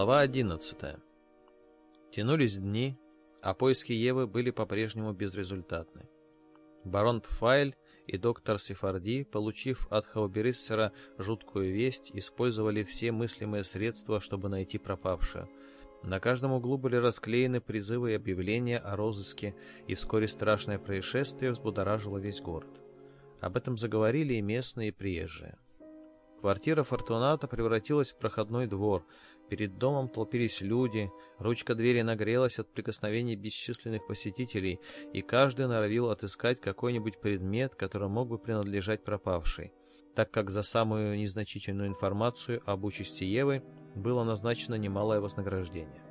Глава 11. Тянулись дни, а поиски Евы были по-прежнему безрезультатны. Барон Пфайль и доктор Сефарди, получив от Хаубериссера жуткую весть, использовали все мыслимые средства, чтобы найти пропавшую. На каждом углу были расклеены призывы и объявления о розыске, и вскоре страшное происшествие взбудоражило весь город. Об этом заговорили и местные, и приезжие. Квартира Фортуната превратилась в проходной двор, Перед домом толпились люди, ручка двери нагрелась от прикосновений бесчисленных посетителей, и каждый норовил отыскать какой-нибудь предмет, который мог бы принадлежать пропавшей, так как за самую незначительную информацию об участи Евы было назначено немалое вознаграждение.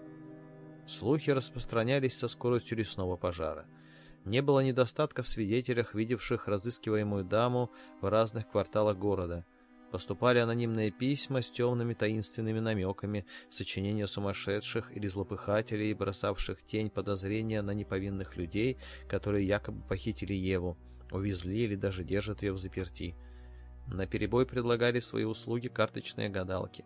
Слухи распространялись со скоростью лесного пожара. Не было недостатка в свидетелях, видевших разыскиваемую даму в разных кварталах города – Поступали анонимные письма с темными таинственными намеками, сочинения сумасшедших или злопыхателей, бросавших тень подозрения на неповинных людей, которые якобы похитили Еву, увезли или даже держат ее в заперти. На перебой предлагали свои услуги карточные гадалки.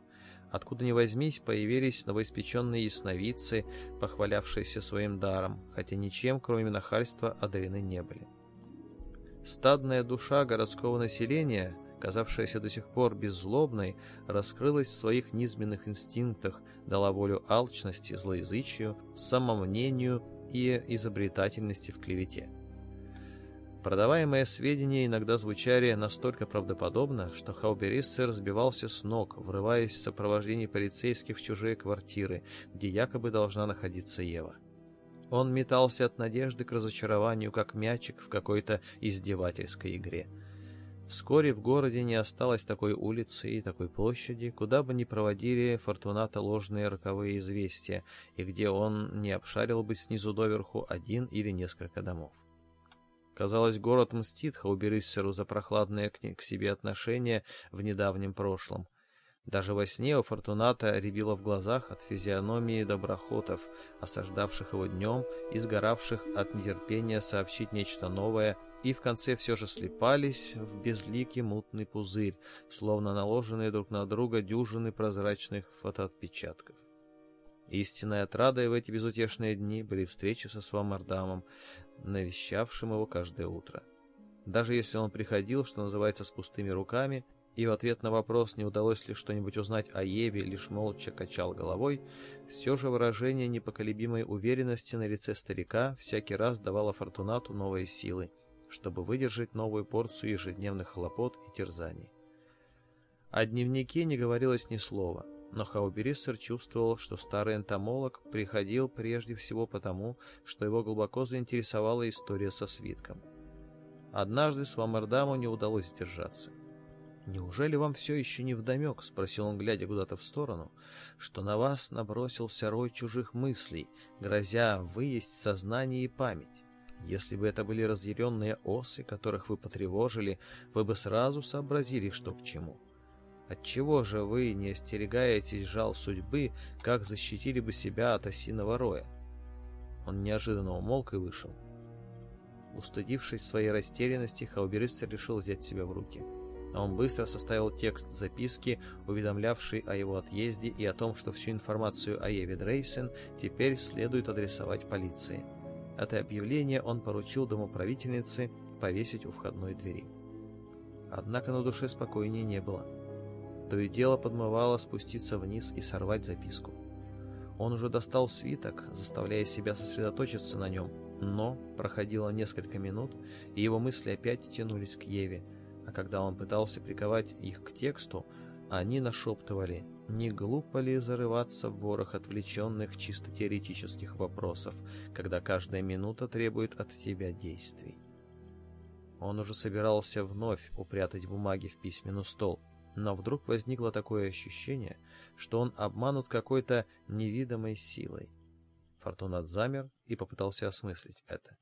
Откуда ни возьмись, появились новоиспеченные ясновидцы, похвалявшиеся своим даром, хотя ничем, кроме нахальства, одарены не были. Стадная душа городского населения, казавшаяся до сих пор беззлобной, раскрылась в своих низменных инстинктах, дала волю алчности, злоязычию, самомнению и изобретательности в клевете. Продаваемые сведения иногда звучали настолько правдоподобно, что Хауберисцер разбивался с ног, врываясь в сопровождении полицейских в чужие квартиры, где якобы должна находиться Ева. Он метался от надежды к разочарованию, как мячик в какой-то издевательской игре – Вскоре в городе не осталось такой улицы и такой площади, куда бы ни проводили Фортуната ложные роковые известия, и где он не обшарил бы снизу доверху один или несколько домов. Казалось, город мстит Хаубериссеру за прохладное к, к себе отношение в недавнем прошлом. Даже во сне у Фортуната рябило в глазах от физиономии доброхотов, осаждавших его днем и сгоравших от нетерпения сообщить нечто новое и в конце все же слепались в безликий мутный пузырь, словно наложенные друг на друга дюжины прозрачных фотоотпечатков. Истинной отрадой в эти безутешные дни были встречи со Свамардамом, навещавшим его каждое утро. Даже если он приходил, что называется, с пустыми руками, и в ответ на вопрос, не удалось ли что-нибудь узнать о Еве, лишь молча качал головой, все же выражение непоколебимой уверенности на лице старика всякий раз давало Фортунату новые силы — чтобы выдержать новую порцию ежедневных хлопот и терзаний. О дневнике не говорилось ни слова, но Хаубериссер чувствовал, что старый энтомолог приходил прежде всего потому, что его глубоко заинтересовала история со свитком. Однажды с Вамердаму не удалось сдержаться. «Неужели вам все еще не вдомек?» — спросил он, глядя куда-то в сторону, — «что на вас набросился рой чужих мыслей, грозя выесть сознание и память. Если бы это были разъяренные осы, которых вы потревожили, вы бы сразу сообразили, что к чему. Отчего же вы не остерегаетесь жал судьбы, как защитили бы себя от осиного роя? Он неожиданно умолк и вышел. Устыдившись своей растерянности, Хауберистер решил взять себя в руки. Он быстро составил текст записки, уведомлявший о его отъезде и о том, что всю информацию о Еве Дрейсен теперь следует адресовать полиции. Это объявление он поручил домоправительнице повесить у входной двери. Однако на душе спокойнее не было. То и дело подмывало спуститься вниз и сорвать записку. Он уже достал свиток, заставляя себя сосредоточиться на нем, но проходило несколько минут, и его мысли опять тянулись к Еве, а когда он пытался приковать их к тексту, они нашептывали не глупо ли зарываться в ворох отвлеченных чисто теоретических вопросов, когда каждая минута требует от тебя действий? Он уже собирался вновь упрятать бумаги в письменный стол, но вдруг возникло такое ощущение, что он обманут какой-то невидимой силой. Фортунат замер и попытался осмыслить это.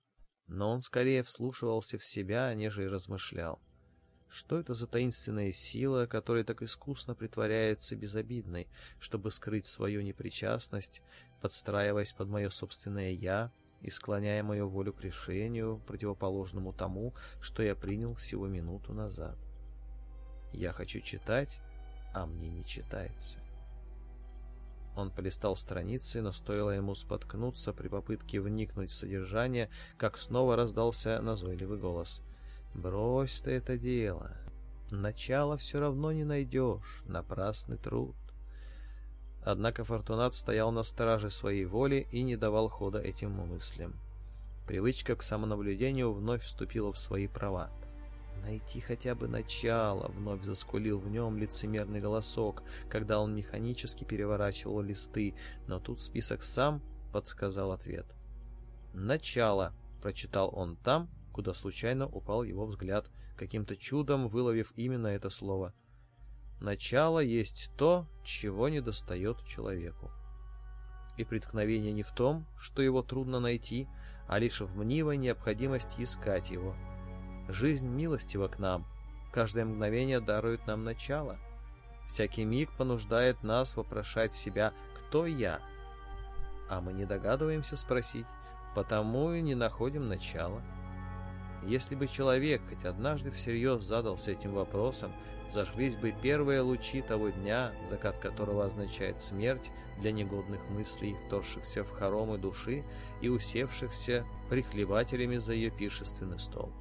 Но он скорее вслушивался в себя, а нежели размышлял. Что это за таинственная сила, которая так искусно притворяется безобидной, чтобы скрыть свою непричастность, подстраиваясь под мое собственное «я» и склоняя мою волю к решению, противоположному тому, что я принял всего минуту назад? Я хочу читать, а мне не читается. Он полистал страницы, но стоило ему споткнуться при попытке вникнуть в содержание, как снова раздался назойливый голос — Брось ты это дело. Начало все равно не найдешь, напрасный труд. Однако Фортунат стоял на страже своей воли и не давал хода этим мыслям. Привычка к самонаблюдению вновь вступила в свои права. «Найти хотя бы начало!» — вновь заскулил в нем лицемерный голосок, когда он механически переворачивал листы, но тут список сам подсказал ответ. «Начало!» — прочитал он там, куда случайно упал его взгляд, каким-то чудом выловив именно это слово. Начало есть то, чего не достает человеку. И преткновение не в том, что его трудно найти, а лишь в мнивой необходимости искать его. Жизнь милостива к нам, каждое мгновение дарует нам начало. Всякий миг понуждает нас вопрошать себя «Кто я?», а мы не догадываемся спросить, потому и не находим начала. Если бы человек хоть однажды всерьез задался этим вопросом, зажглись бы первые лучи того дня, закат которого означает смерть для негодных мыслей, вторшихся в хоромы души и усевшихся прихлебателями за ее пиршественный стол.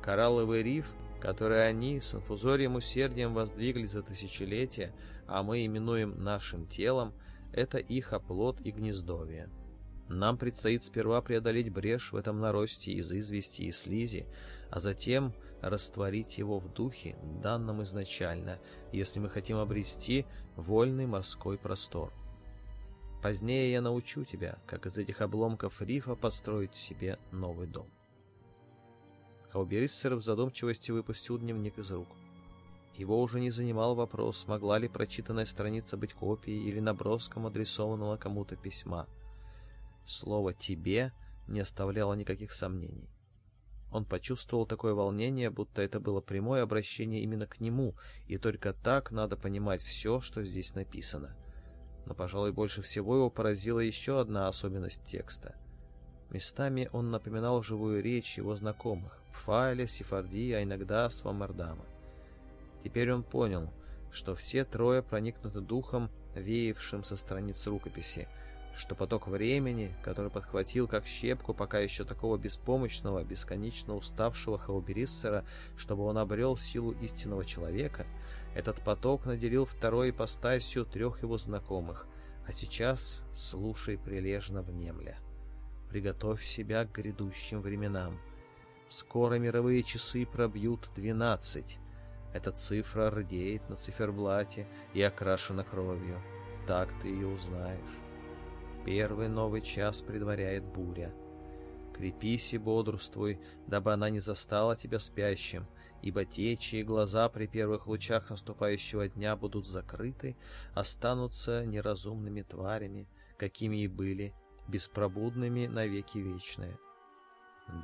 Коралловый риф, который они с инфузорием усердием воздвигли за тысячелетия, а мы именуем нашим телом, это их оплот и гнездовье. Нам предстоит сперва преодолеть брешь в этом наросте из извести и слизи, а затем растворить его в духе, данном изначально, если мы хотим обрести вольный морской простор. Позднее я научу тебя, как из этих обломков рифа построить себе новый дом. Хаубериссер в задумчивости выпустил дневник из рук. Его уже не занимал вопрос, могла ли прочитанная страница быть копией или наброском адресованного кому-то письма – Слово «тебе» не оставляло никаких сомнений. Он почувствовал такое волнение, будто это было прямое обращение именно к нему, и только так надо понимать все, что здесь написано. Но, пожалуй, больше всего его поразила еще одна особенность текста. Местами он напоминал живую речь его знакомых – Пфайля, Сефарди, а иногда Свамардама. Теперь он понял, что все трое проникнуты духом, веявшим со страниц рукописи – что поток времени, который подхватил как щепку пока еще такого беспомощного, бесконечно уставшего Хаубериссера, чтобы он обрел силу истинного человека, этот поток наделил второй ипостасью трех его знакомых, а сейчас слушай прилежно внемля. Приготовь себя к грядущим временам. Скоро мировые часы пробьют двенадцать. Эта цифра рдеет на циферблате и окрашена кровью. Так ты ее узнаешь. Первый новый час предваряет буря. Крепись и бодрствуй, дабы она не застала тебя спящим, ибо те, чьи глаза при первых лучах наступающего дня будут закрыты, останутся неразумными тварями, какими и были, беспробудными навеки вечные.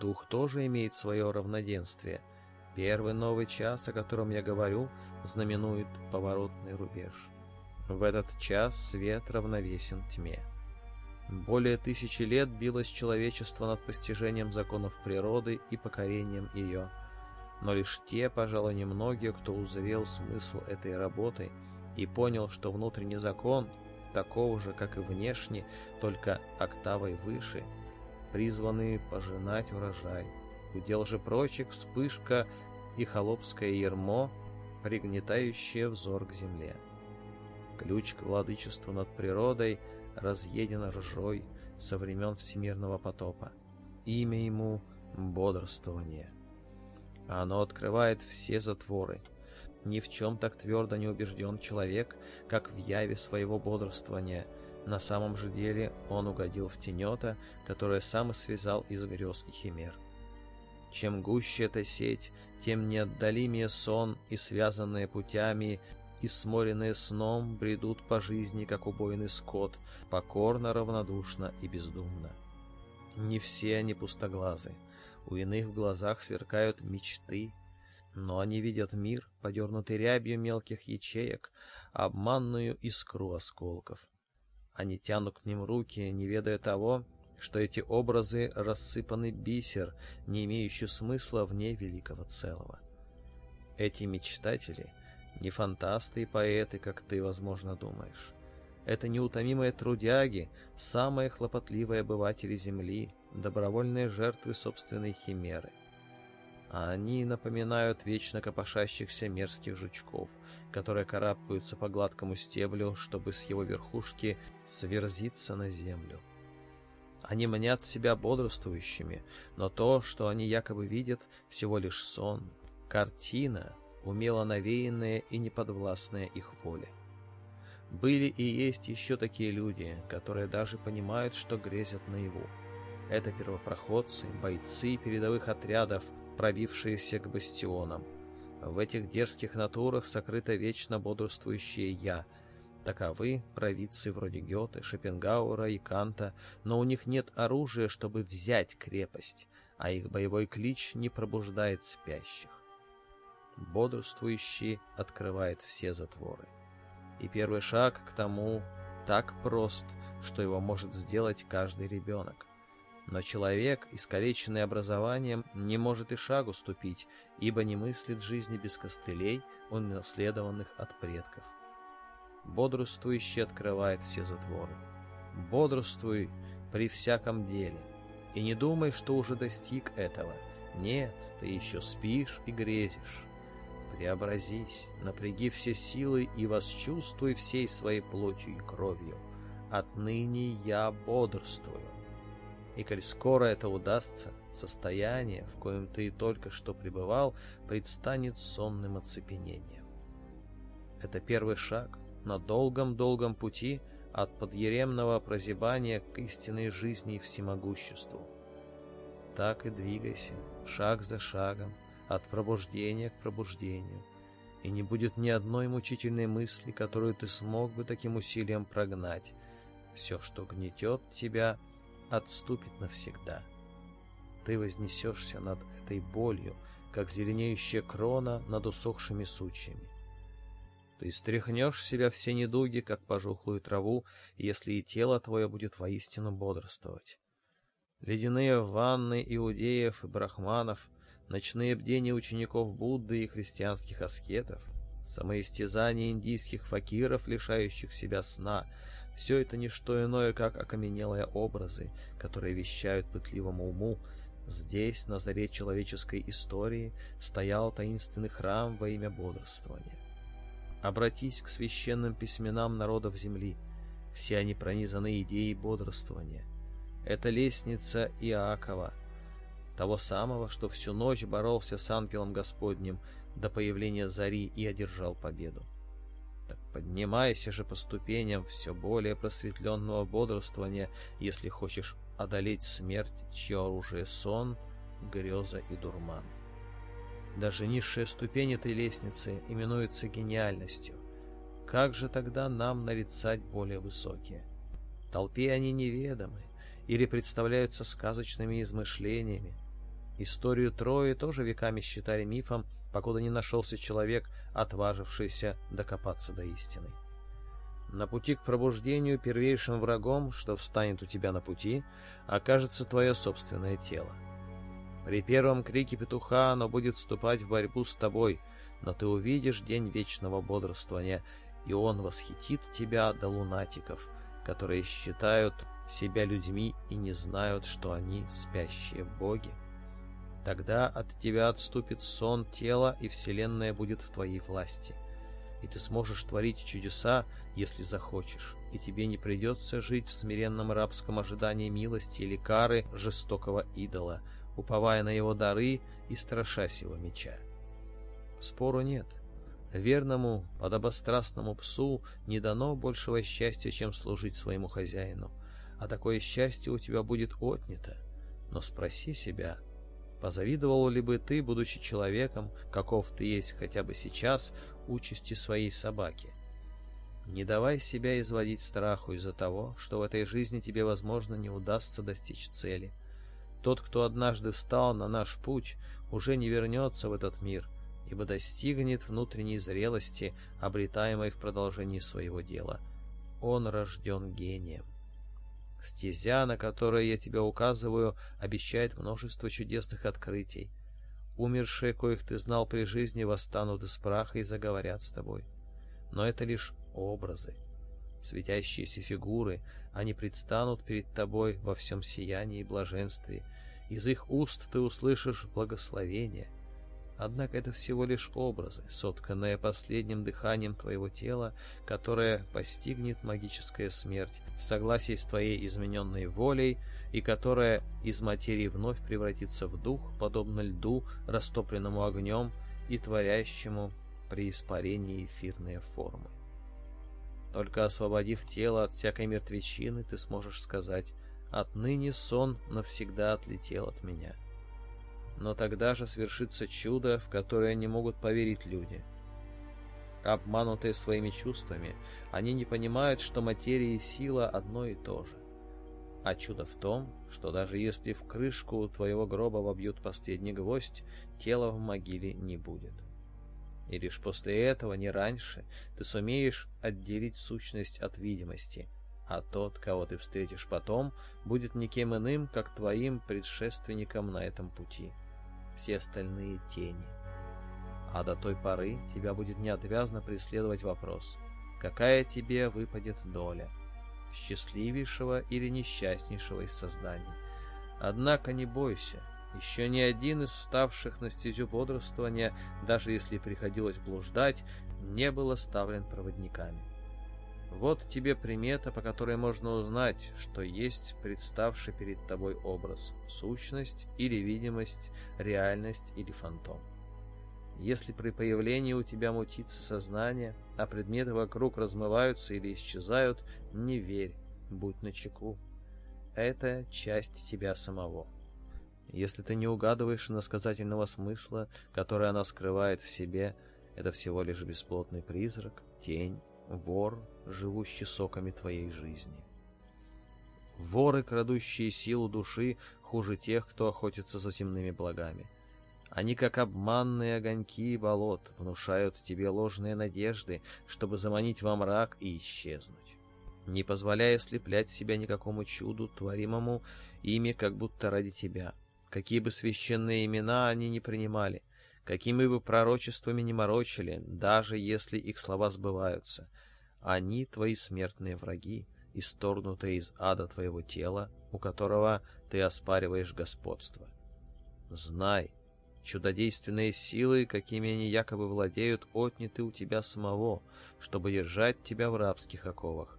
Дух тоже имеет свое равноденствие. Первый новый час, о котором я говорю, знаменует поворотный рубеж. В этот час свет равновесен тьме. Более тысячи лет билось человечество над постижением законов природы и покорением ее. Но лишь те, пожалуй, немногие, кто узрел смысл этой работы и понял, что внутренний закон, такого же, как и внешний, только октавой выше, призваны пожинать урожай. Удел же прочих вспышка и холопское ермо, пригнетающее взор к земле. Ключ к владычеству над природой — разъедена ржой со времен всемирного потопа. Имя ему — бодрствование. Оно открывает все затворы. Ни в чем так твердо не убежден человек, как в яве своего бодрствования. На самом же деле он угодил в тенета, которое сам и связал из грез и химер. Чем гуще эта сеть, тем неотдалимее сон и связанные путями и сморенные сном бредут по жизни, как убойный скот, покорно, равнодушно и бездумно. Не все они пустоглазы, у иных в глазах сверкают мечты, но они видят мир, подернутый рябью мелких ячеек, обманную искру осколков. Они тянут к ним руки, не ведая того, что эти образы — рассыпанный бисер, не имеющий смысла вне великого целого. Эти мечтатели — не фантасты и поэты, как ты, возможно, думаешь. Это неутомимые трудяги, самые хлопотливые обыватели Земли, добровольные жертвы собственной химеры. А они напоминают вечно копошащихся мерзких жучков, которые карабкаются по гладкому стеблю, чтобы с его верхушки сверзиться на землю. Они мнят себя бодрствующими, но то, что они якобы видят, всего лишь сон, картина, умело навеянные и неподвластные их воле. Были и есть еще такие люди, которые даже понимают, что грезят наяву. Это первопроходцы, бойцы передовых отрядов, пробившиеся к бастионам. В этих дерзких натурах сокрыто вечно бодрствующее «я», Таковы провидцы вроде Гёте, Шопенгауэра и Канта, но у них нет оружия, чтобы взять крепость, а их боевой клич не пробуждает спящих бодрствующий открывает все затворы. И первый шаг к тому так прост, что его может сделать каждый ребенок. Но человек, искалеченный образованием, не может и шагу ступить, ибо не мыслит жизни без костылей, унаследованных от предков. Бодрствующий открывает все затворы. Бодрствуй при всяком деле, и не думай, что уже достиг этого. Нет, ты еще спишь и грезишь преобразись, напряги все силы и восчувствуй всей своей плотью и кровью. Отныне я бодрствую. И коль скоро это удастся, состояние, в коем ты только что пребывал, предстанет сонным оцепенением. Это первый шаг на долгом-долгом пути от подъеремного прозябания к истинной жизни и всемогуществу. Так и двигайся, шаг за шагом, от пробуждения к пробуждению, и не будет ни одной мучительной мысли, которую ты смог бы таким усилием прогнать. Все, что гнетет тебя, отступит навсегда. Ты вознесешься над этой болью, как зеленеющая крона над усохшими сучьями. Ты стряхнешь с себя все недуги, как пожухлую траву, если и тело твое будет воистину бодрствовать. Ледяные ванны иудеев и брахманов — ночные бдения учеников Будды и христианских аскетов, самоистязание индийских факиров, лишающих себя сна, все это не что иное, как окаменелые образы, которые вещают пытливому уму. Здесь, на заре человеческой истории, стоял таинственный храм во имя бодрствования. Обратись к священным письменам народов земли. Все они пронизаны идеей бодрствования. Это лестница Иакова — того самого, что всю ночь боролся с ангелом Господним до появления зари и одержал победу. Так поднимайся же по ступеням все более просветленного бодрствования, если хочешь одолеть смерть, чье оружие сон, греза и дурман. Даже низшая ступень этой лестницы именуется гениальностью. Как же тогда нам нарицать более высокие? Толпе они неведомы или представляются сказочными измышлениями, Историю Трои тоже веками считали мифом, покуда не нашелся человек, отважившийся докопаться до истины. На пути к пробуждению первейшим врагом, что встанет у тебя на пути, окажется твое собственное тело. При первом крике петуха оно будет вступать в борьбу с тобой, но ты увидишь день вечного бодрствования, и он восхитит тебя до лунатиков, которые считают себя людьми и не знают, что они спящие боги. Тогда от тебя отступит сон тела, и вселенная будет в твоей власти. И ты сможешь творить чудеса, если захочешь, и тебе не придется жить в смиренном рабском ожидании милости или кары жестокого идола, уповая на его дары и страшась его меча. Спору нет. Верному, подобострастному псу не дано большего счастья, чем служить своему хозяину, а такое счастье у тебя будет отнято. Но спроси себя — Позавидовал ли бы ты, будучи человеком, каков ты есть хотя бы сейчас, участи своей собаки? Не давай себя изводить страху из-за того, что в этой жизни тебе, возможно, не удастся достичь цели. Тот, кто однажды встал на наш путь, уже не вернется в этот мир, ибо достигнет внутренней зрелости, обретаемой в продолжении своего дела. Он рожден гением. Стезя, на которой я тебя указываю, обещает множество чудесных открытий. Умершие, коих ты знал при жизни, восстанут из праха и заговорят с тобой. Но это лишь образы. Светящиеся фигуры, они предстанут перед тобой во всем сиянии и блаженстве. Из их уст ты услышишь благословение — Однако это всего лишь образы, сотканные последним дыханием твоего тела, которое постигнет магическая смерть в согласии с твоей измененной волей и которая из материи вновь превратится в дух, подобно льду, растопленному огнем и творящему при испарении эфирные формы. Только освободив тело от всякой мертвечины, ты сможешь сказать «Отныне сон навсегда отлетел от меня» но тогда же свершится чудо, в которое не могут поверить люди. Обманутые своими чувствами, они не понимают, что материя и сила одно и то же. А чудо в том, что даже если в крышку твоего гроба вобьют последний гвоздь, тела в могиле не будет. И лишь после этого, не раньше, ты сумеешь отделить сущность от видимости, а тот, кого ты встретишь потом, будет никем иным, как твоим предшественником на этом пути все остальные тени. А до той поры тебя будет неотвязно преследовать вопрос, какая тебе выпадет доля, счастливейшего или несчастнейшего из созданий. Однако не бойся, еще ни один из вставших на стезю бодрствования, даже если приходилось блуждать, не был оставлен проводниками. Вот тебе примета, по которой можно узнать, что есть представший перед тобой образ, сущность или видимость, реальность или фантом. Если при появлении у тебя мутится сознание, а предметы вокруг размываются или исчезают, не верь, будь начеку. Это часть тебя самого. Если ты не угадываешь иносказательного смысла, который она скрывает в себе, это всего лишь бесплотный призрак, тень, вор, живущий соками твоей жизни. Воры, крадущие силу души, хуже тех, кто охотится за земными благами. Они, как обманные огоньки и болот, внушают тебе ложные надежды, чтобы заманить во мрак и исчезнуть. Не позволяя слеплять себя никакому чуду, творимому ими как будто ради тебя. Какие бы священные имена они не принимали, какими бы пророчествами не морочили, даже если их слова сбываются — они твои смертные враги, исторгнутые из ада твоего тела, у которого ты оспариваешь господство. Знай, чудодейственные силы, какими они якобы владеют, отняты у тебя самого, чтобы держать тебя в рабских оковах.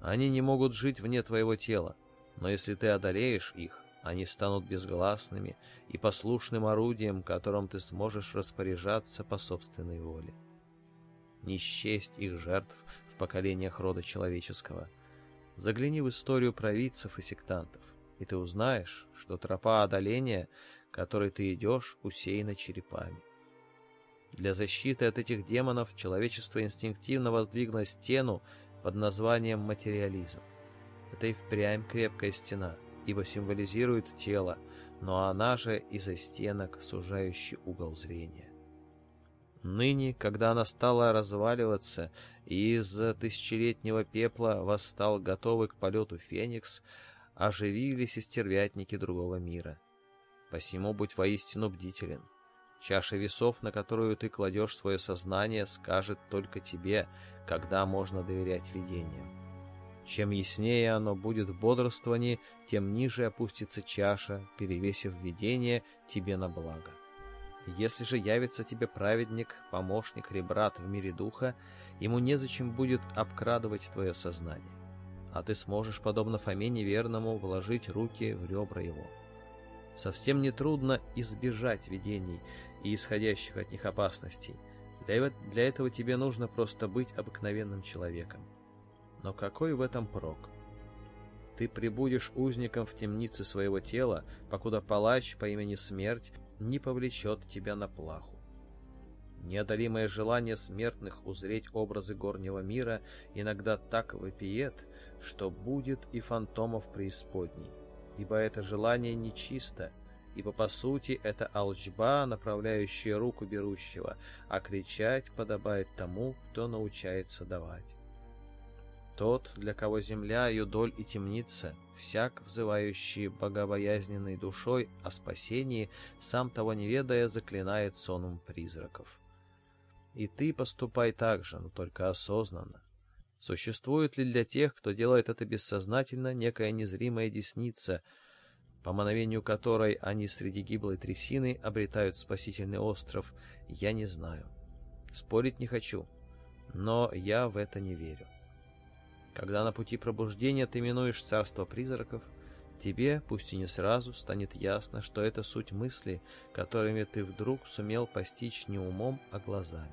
Они не могут жить вне твоего тела, но если ты одолеешь их, они станут безгласными и послушным орудием, которым ты сможешь распоряжаться по собственной воле не счесть их жертв в поколениях рода человеческого. Загляни в историю провидцев и сектантов, и ты узнаешь, что тропа одоления, которой ты идешь, усеяна черепами. Для защиты от этих демонов человечество инстинктивно воздвигло стену под названием материализм. Это и впрямь крепкая стена, ибо символизирует тело, но она же из-за стенок сужающий угол зрения. Ныне, когда она стала разваливаться, и из тысячелетнего пепла восстал готовый к полету Феникс, оживились и стервятники другого мира. Посему будь воистину бдителен. Чаша весов, на которую ты кладешь свое сознание, скажет только тебе, когда можно доверять видениям. Чем яснее оно будет в бодрствовании, тем ниже опустится чаша, перевесив видение тебе на благо. Если же явится тебе праведник, помощник или брат в мире духа, ему незачем будет обкрадывать твое сознание, а ты сможешь, подобно Фоме неверному, вложить руки в ребра его. Совсем нетрудно избежать видений и исходящих от них опасностей. Для, для этого тебе нужно просто быть обыкновенным человеком. Но какой в этом прок? Ты прибудешь узником в темнице своего тела, покуда палач по имени Смерть не повлечет тебя на плаху. Неодолимое желание смертных узреть образы горнего мира иногда так выпиет, что будет и фантомов преисподней, ибо это желание нечисто, ибо по сути это алчба, направляющая руку берущего, а кричать подобает тому, кто научается давать. Тот, для кого земля, юдоль и темница, всяк, взывающий богобоязненной душой о спасении, сам того не ведая, заклинает соном призраков. И ты поступай так же, но только осознанно. Существует ли для тех, кто делает это бессознательно, некая незримая десница, по мановению которой они среди гиблой трясины обретают спасительный остров, я не знаю. Спорить не хочу, но я в это не верю. Когда на пути пробуждения ты минуешь царство призраков, тебе, пусть и не сразу, станет ясно, что это суть мысли, которыми ты вдруг сумел постичь не умом, а глазами.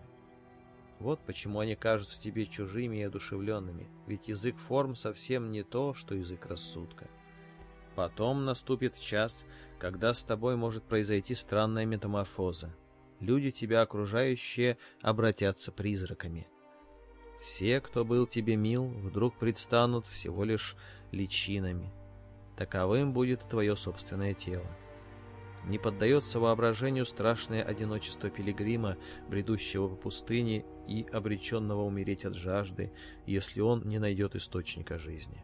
Вот почему они кажутся тебе чужими и одушевленными, ведь язык форм совсем не то, что язык рассудка. Потом наступит час, когда с тобой может произойти странная метаморфоза. Люди тебя окружающие обратятся призраками. Все, кто был тебе мил, вдруг предстанут всего лишь личинами. Таковым будет твое собственное тело. Не поддается воображению страшное одиночество пилигрима, бредущего по пустыне и обреченного умереть от жажды, если он не найдет источника жизни.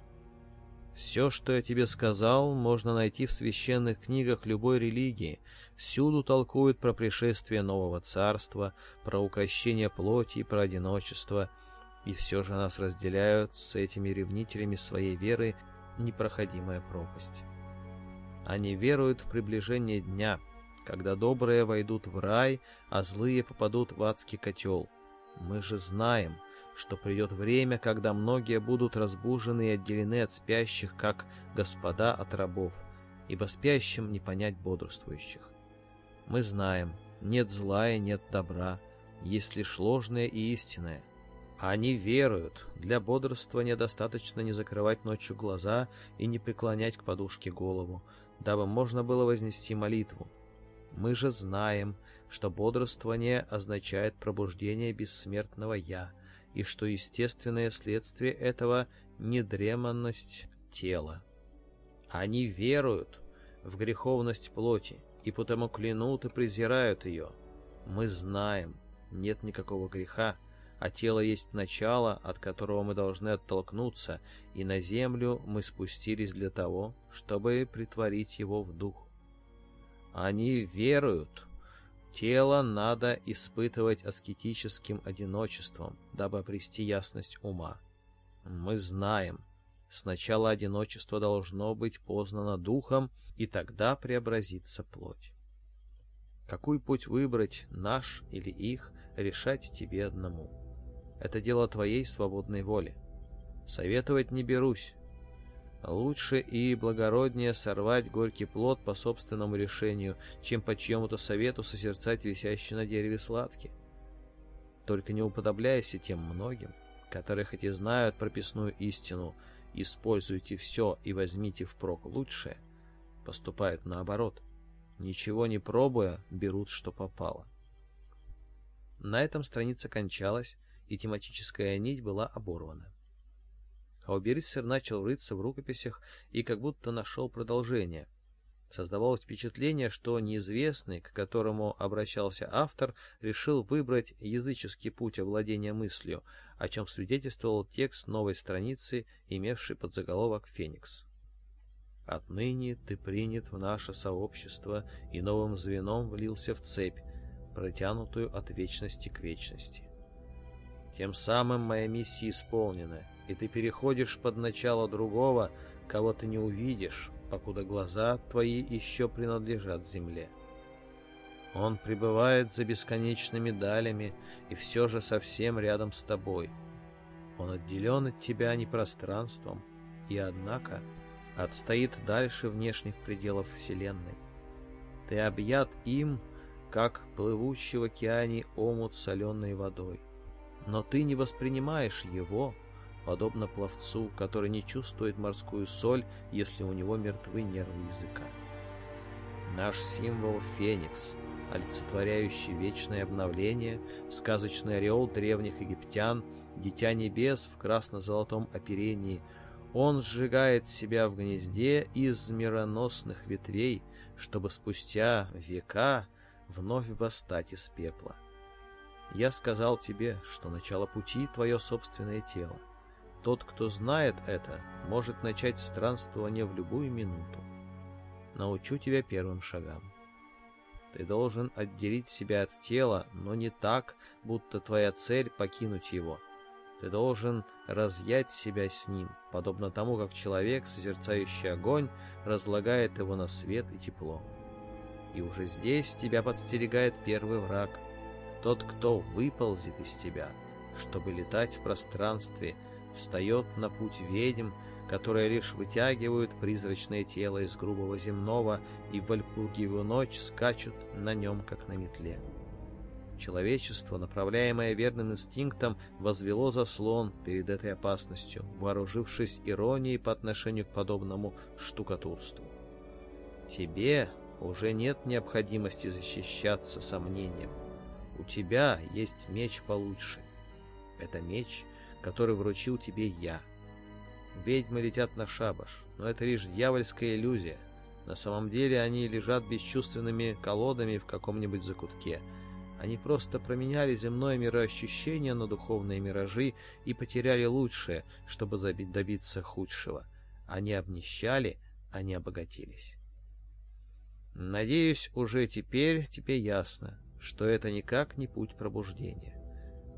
Все, что я тебе сказал, можно найти в священных книгах любой религии. Всюду толкуют про пришествие нового царства, про укращение плоти, про одиночество – и все же нас разделяют с этими ревнителями своей веры непроходимая пропасть. Они веруют в приближение дня, когда добрые войдут в рай, а злые попадут в адский котел. Мы же знаем, что придет время, когда многие будут разбужены и отделены от спящих, как господа от рабов, ибо спящим не понять бодрствующих. Мы знаем, нет зла и нет добра, есть лишь ложное и истинное — они веруют. Для бодрствования достаточно не закрывать ночью глаза и не преклонять к подушке голову, дабы можно было вознести молитву. Мы же знаем, что бодрствование означает пробуждение бессмертного «я», и что естественное следствие этого — недреманность тела. Они веруют в греховность плоти, и потому клянут и презирают ее. Мы знаем, нет никакого греха, а тело есть начало, от которого мы должны оттолкнуться, и на землю мы спустились для того, чтобы притворить его в дух. Они веруют. Тело надо испытывать аскетическим одиночеством, дабы обрести ясность ума. Мы знаем, сначала одиночество должно быть познано духом, и тогда преобразится плоть. Какой путь выбрать, наш или их, решать тебе одному. Это дело твоей свободной воли. Советовать не берусь. Лучше и благороднее сорвать горький плод по собственному решению, чем по чьему-то совету созерцать висящий на дереве сладкий. Только не уподобляйся тем многим, которые хоть и знают прописную истину, используйте все и возьмите впрок лучшее, поступают наоборот. Ничего не пробуя, берут, что попало. На этом страница кончалась, и тематическая нить была оборвана. Хауберицер начал рыться в рукописях и как будто нашел продолжение. Создавалось впечатление, что неизвестный, к которому обращался автор, решил выбрать языческий путь овладения мыслью, о чем свидетельствовал текст новой страницы, имевший подзаголовок «Феникс». «Отныне ты принят в наше сообщество и новым звеном влился в цепь, протянутую от вечности к вечности». Тем самым моя миссия исполнена, и ты переходишь под начало другого, кого ты не увидишь, покуда глаза твои еще принадлежат земле. Он пребывает за бесконечными далями и все же совсем рядом с тобой. Он отделен от тебя не пространством, и, однако, отстоит дальше внешних пределов Вселенной. Ты объят им, как плывущий в океане омут соленой водой. Но ты не воспринимаешь его, подобно пловцу, который не чувствует морскую соль, если у него мертвы нервы языка. Наш символ — феникс, олицетворяющий вечное обновление, сказочный ореол древних египтян, дитя небес в красно-золотом оперении — он сжигает себя в гнезде из мироносных ветвей, чтобы спустя века вновь восстать из пепла. Я сказал тебе, что начало пути — твое собственное тело. Тот, кто знает это, может начать странствование в любую минуту. Научу тебя первым шагам. Ты должен отделить себя от тела, но не так, будто твоя цель — покинуть его. Ты должен разъять себя с ним, подобно тому, как человек, созерцающий огонь, разлагает его на свет и тепло. И уже здесь тебя подстерегает первый враг — тот, кто выползет из тебя, чтобы летать в пространстве, встает на путь ведьм, которые лишь вытягивают призрачное тело из грубого земного и в Вальпургиеву ночь скачут на нем, как на метле. Человечество, направляемое верным инстинктом, возвело заслон перед этой опасностью, вооружившись иронией по отношению к подобному штукатурству. Тебе уже нет необходимости защищаться сомнением. У тебя есть меч получше. Это меч, который вручил тебе я. Ведьмы летят на шабаш, но это лишь дьявольская иллюзия. На самом деле они лежат бесчувственными колодами в каком-нибудь закутке. Они просто променяли земное мироощущение на духовные миражи и потеряли лучшее, чтобы добиться худшего. Они обнищали, они обогатились. Надеюсь, уже теперь тебе ясно, что это никак не путь пробуждения.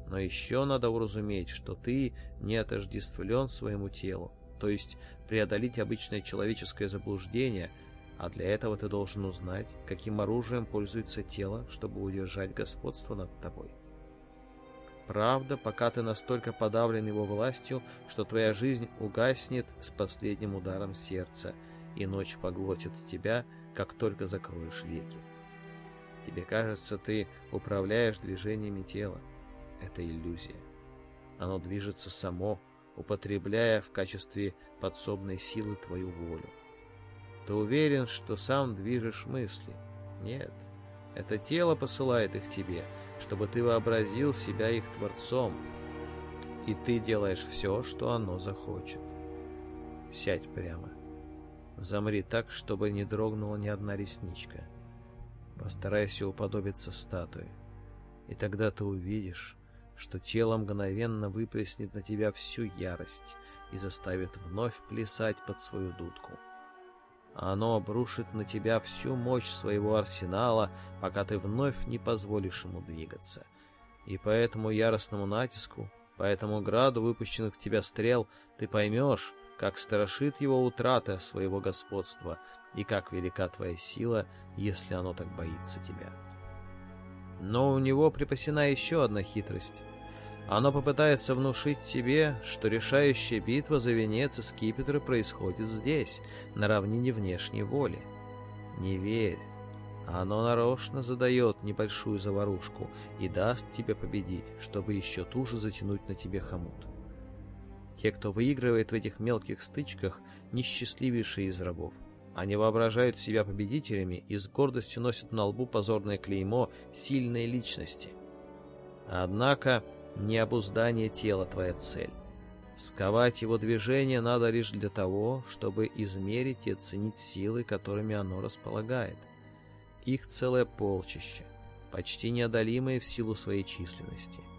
Но еще надо уразуметь, что ты не отождествлен своему телу, то есть преодолеть обычное человеческое заблуждение, а для этого ты должен узнать, каким оружием пользуется тело, чтобы удержать господство над тобой. Правда, пока ты настолько подавлен его властью, что твоя жизнь угаснет с последним ударом сердца, и ночь поглотит тебя, как только закроешь веки. Тебе кажется, ты управляешь движениями тела. Это иллюзия. Оно движется само, употребляя в качестве подсобной силы твою волю. Ты уверен, что сам движешь мысли? Нет. Это тело посылает их тебе, чтобы ты вообразил себя их творцом. И ты делаешь все, что оно захочет. Сядь прямо. Замри так, чтобы не дрогнула ни одна ресничка. — Постарайся уподобиться статуе, и тогда ты увидишь, что тело мгновенно выплеснет на тебя всю ярость и заставит вновь плясать под свою дудку. А оно обрушит на тебя всю мощь своего арсенала, пока ты вновь не позволишь ему двигаться. И по этому яростному натиску, по этому граду выпущенных в тебя стрел, ты поймешь, как страшит его утрата своего господства, и как велика твоя сила, если оно так боится тебя. Но у него припасена еще одна хитрость. Оно попытается внушить тебе, что решающая битва за венец и скипетр происходит здесь, на равнине внешней воли. Не верь. Оно нарочно задает небольшую заварушку и даст тебе победить, чтобы еще туже затянуть на тебе хомут. Те, кто выигрывает в этих мелких стычках, несчастливейшие из рабов. Они воображают себя победителями и с гордостью носят на лбу позорное клеймо сильной личности. Однако не обуздание тела твоя цель. Сковать его движение надо лишь для того, чтобы измерить и оценить силы, которыми оно располагает. Их целое полчище, почти неодолимые в силу своей численности –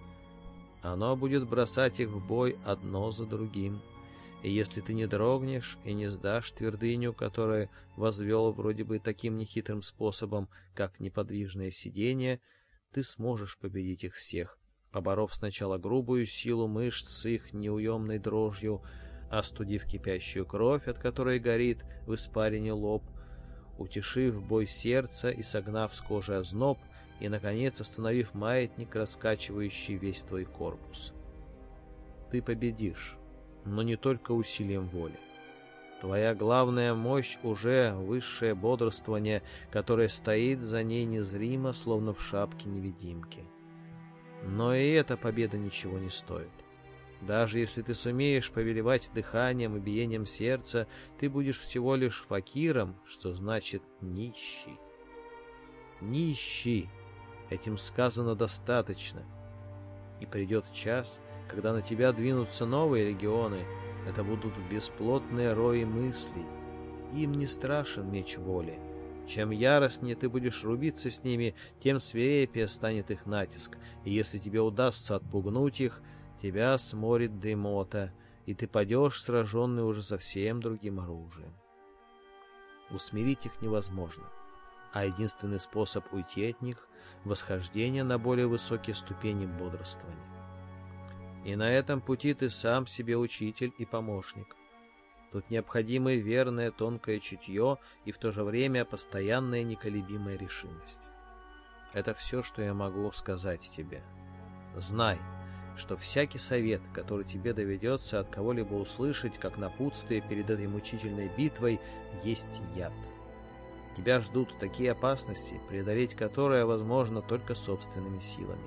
оно будет бросать их в бой одно за другим. И если ты не дрогнешь и не сдашь твердыню, которую возвел вроде бы таким нехитрым способом, как неподвижное сидение, ты сможешь победить их всех, поборов сначала грубую силу мышц с их неуемной дрожью, остудив кипящую кровь, от которой горит в испарине лоб, утешив бой сердца и согнав с кожи озноб, и, наконец, остановив маятник, раскачивающий весь твой корпус. Ты победишь, но не только усилием воли. Твоя главная мощь уже высшее бодрствование, которое стоит за ней незримо, словно в шапке невидимки. Но и эта победа ничего не стоит. Даже если ты сумеешь повелевать дыханием и биением сердца, ты будешь всего лишь факиром, что значит нищий. Нищий Этим сказано достаточно. И придет час, когда на тебя двинутся новые легионы. Это будут бесплотные рои мыслей. Им не страшен меч воли. Чем яростнее ты будешь рубиться с ними, тем свирепее станет их натиск, и если тебе удастся отпугнуть их, тебя сморит дымота, и ты падешь, сраженный уже совсем другим оружием. Усмирить их невозможно, а единственный способ уйти от них восхождения на более высокие ступени бодрствования. И на этом пути ты сам себе учитель и помощник. Тут необходимо верное тонкое чутье и в то же время постоянная неколебимая решимость. Это все, что я могу сказать тебе. Знай, что всякий совет, который тебе доведется от кого-либо услышать, как напутствие перед этой мучительной битвой, есть яд. Тебя ждут такие опасности, преодолеть которые возможно только собственными силами.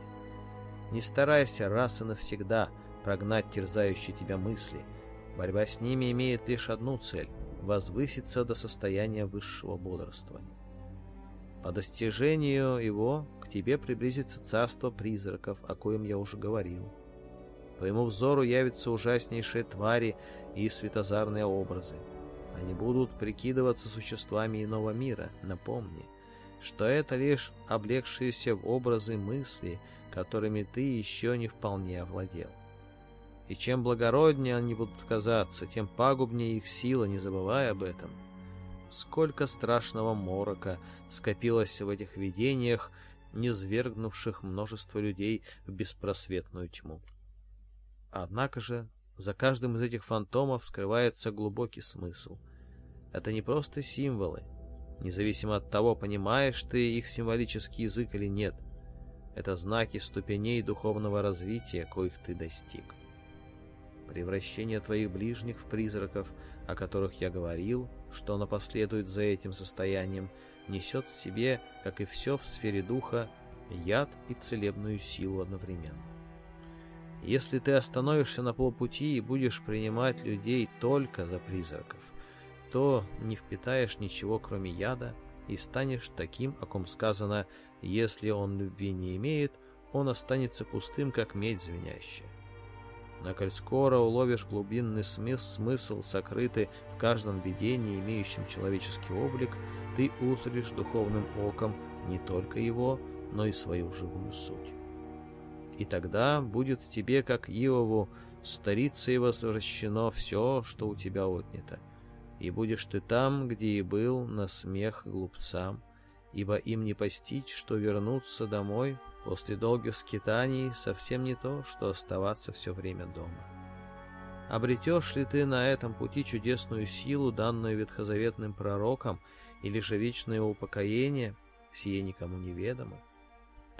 Не старайся раз и навсегда прогнать терзающие тебя мысли. Борьба с ними имеет лишь одну цель – возвыситься до состояния высшего бодрствования. По достижению его к тебе приблизится царство призраков, о коем я уже говорил. Твоему взору явятся ужаснейшие твари и светозарные образы. Они будут прикидываться существами иного мира. Напомни, что это лишь облегшиеся в образы мысли, которыми ты еще не вполне овладел. И чем благороднее они будут казаться, тем пагубнее их сила, не забывай об этом. Сколько страшного морока скопилось в этих видениях, низвергнувших множество людей в беспросветную тьму. Однако же за каждым из этих фантомов скрывается глубокий смысл. Это не просто символы, независимо от того, понимаешь ты их символический язык или нет. Это знаки ступеней духовного развития, коих ты достиг. Превращение твоих ближних в призраков, о которых я говорил, что оно последует за этим состоянием, несет в себе, как и все в сфере духа, яд и целебную силу одновременно. Если ты остановишься на полпути и будешь принимать людей только за призраков, то не впитаешь ничего, кроме яда, и станешь таким, о ком сказано, если он любви не имеет, он останется пустым, как медь звенящая. Наколь скоро уловишь глубинный смысл, смысл, сокрытый в каждом видении, имеющем человеческий облик, ты узришь духовным оком не только его, но и свою живую суть и тогда будет тебе, как Иову, старицей возвращено все, что у тебя отнято. И будешь ты там, где и был, на смех глупцам, ибо им не постичь, что вернуться домой после долгих скитаний совсем не то, что оставаться все время дома. Обретешь ли ты на этом пути чудесную силу, данную ветхозаветным пророкам, или же вечное упокоение, сие никому неведомо?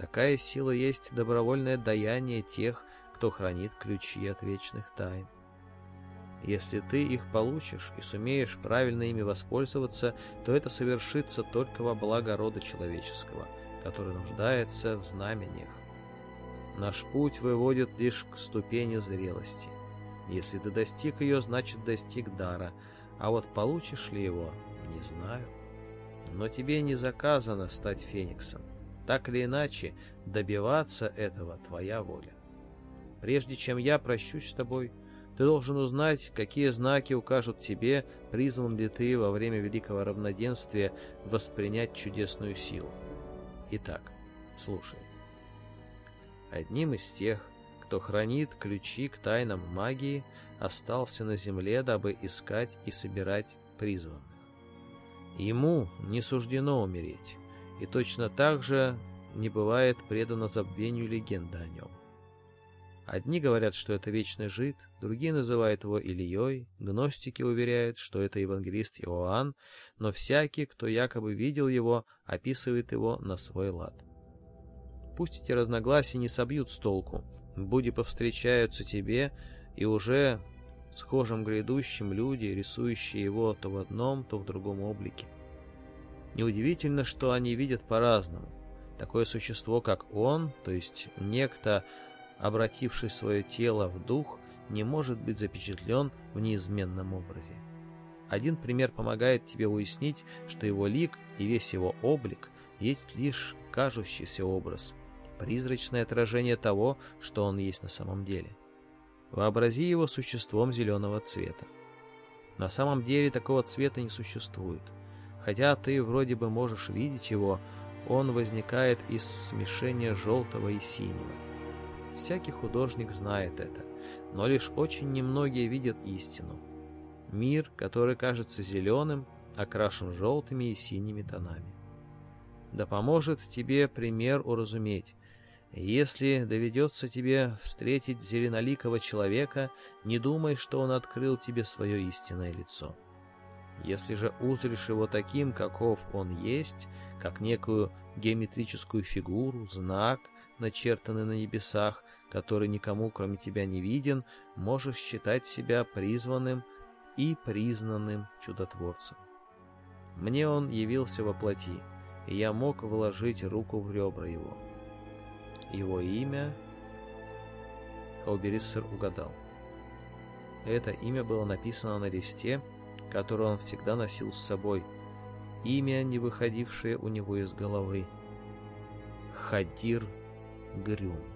Такая сила есть добровольное даяние тех, кто хранит ключи от вечных тайн. Если ты их получишь и сумеешь правильно ими воспользоваться, то это совершится только во благо рода человеческого, который нуждается в знамениях. Наш путь выводит лишь к ступени зрелости. Если ты достиг ее, значит достиг дара, а вот получишь ли его, не знаю. Но тебе не заказано стать фениксом. Так или иначе, добиваться этого твоя воля. Прежде чем я прощусь с тобой, ты должен узнать, какие знаки укажут тебе, призван ли ты во время великого равноденствия воспринять чудесную силу. Итак, слушай. Одним из тех, кто хранит ключи к тайнам магии, остался на земле, дабы искать и собирать призванных. Ему не суждено умереть и точно так же не бывает предано забвению легенда о нем. Одни говорят, что это вечный жид, другие называют его Ильей, гностики уверяют, что это евангелист Иоанн, но всякий, кто якобы видел его, описывает его на свой лад. Пусть эти разногласия не собьют с толку, буди повстречаются тебе, и уже схожим грядущим люди, рисующие его то в одном, то в другом облике. Неудивительно, что они видят по-разному. Такое существо, как он, то есть некто, обративший свое тело в дух, не может быть запечатлен в неизменном образе. Один пример помогает тебе уяснить, что его лик и весь его облик есть лишь кажущийся образ, призрачное отражение того, что он есть на самом деле. Вообрази его существом зеленого цвета. На самом деле такого цвета не существует – Хотя ты вроде бы можешь видеть его, он возникает из смешения желтого и синего. Всякий художник знает это, но лишь очень немногие видят истину. Мир, который кажется зеленым, окрашен желтыми и синими тонами. Да поможет тебе пример уразуметь. Если доведется тебе встретить зеленоликого человека, не думай, что он открыл тебе свое истинное лицо. Если же узришь его таким, каков он есть, как некую геометрическую фигуру, знак, начертанный на небесах, который никому, кроме тебя, не виден, можешь считать себя призванным и признанным чудотворцем. Мне он явился во плоти, и я мог вложить руку в ребра его. Его имя... Каубериссер угадал. Это имя было написано на листе, которую он всегда носил с собой, имя, не выходившее у него из головы. Хадир Грюм.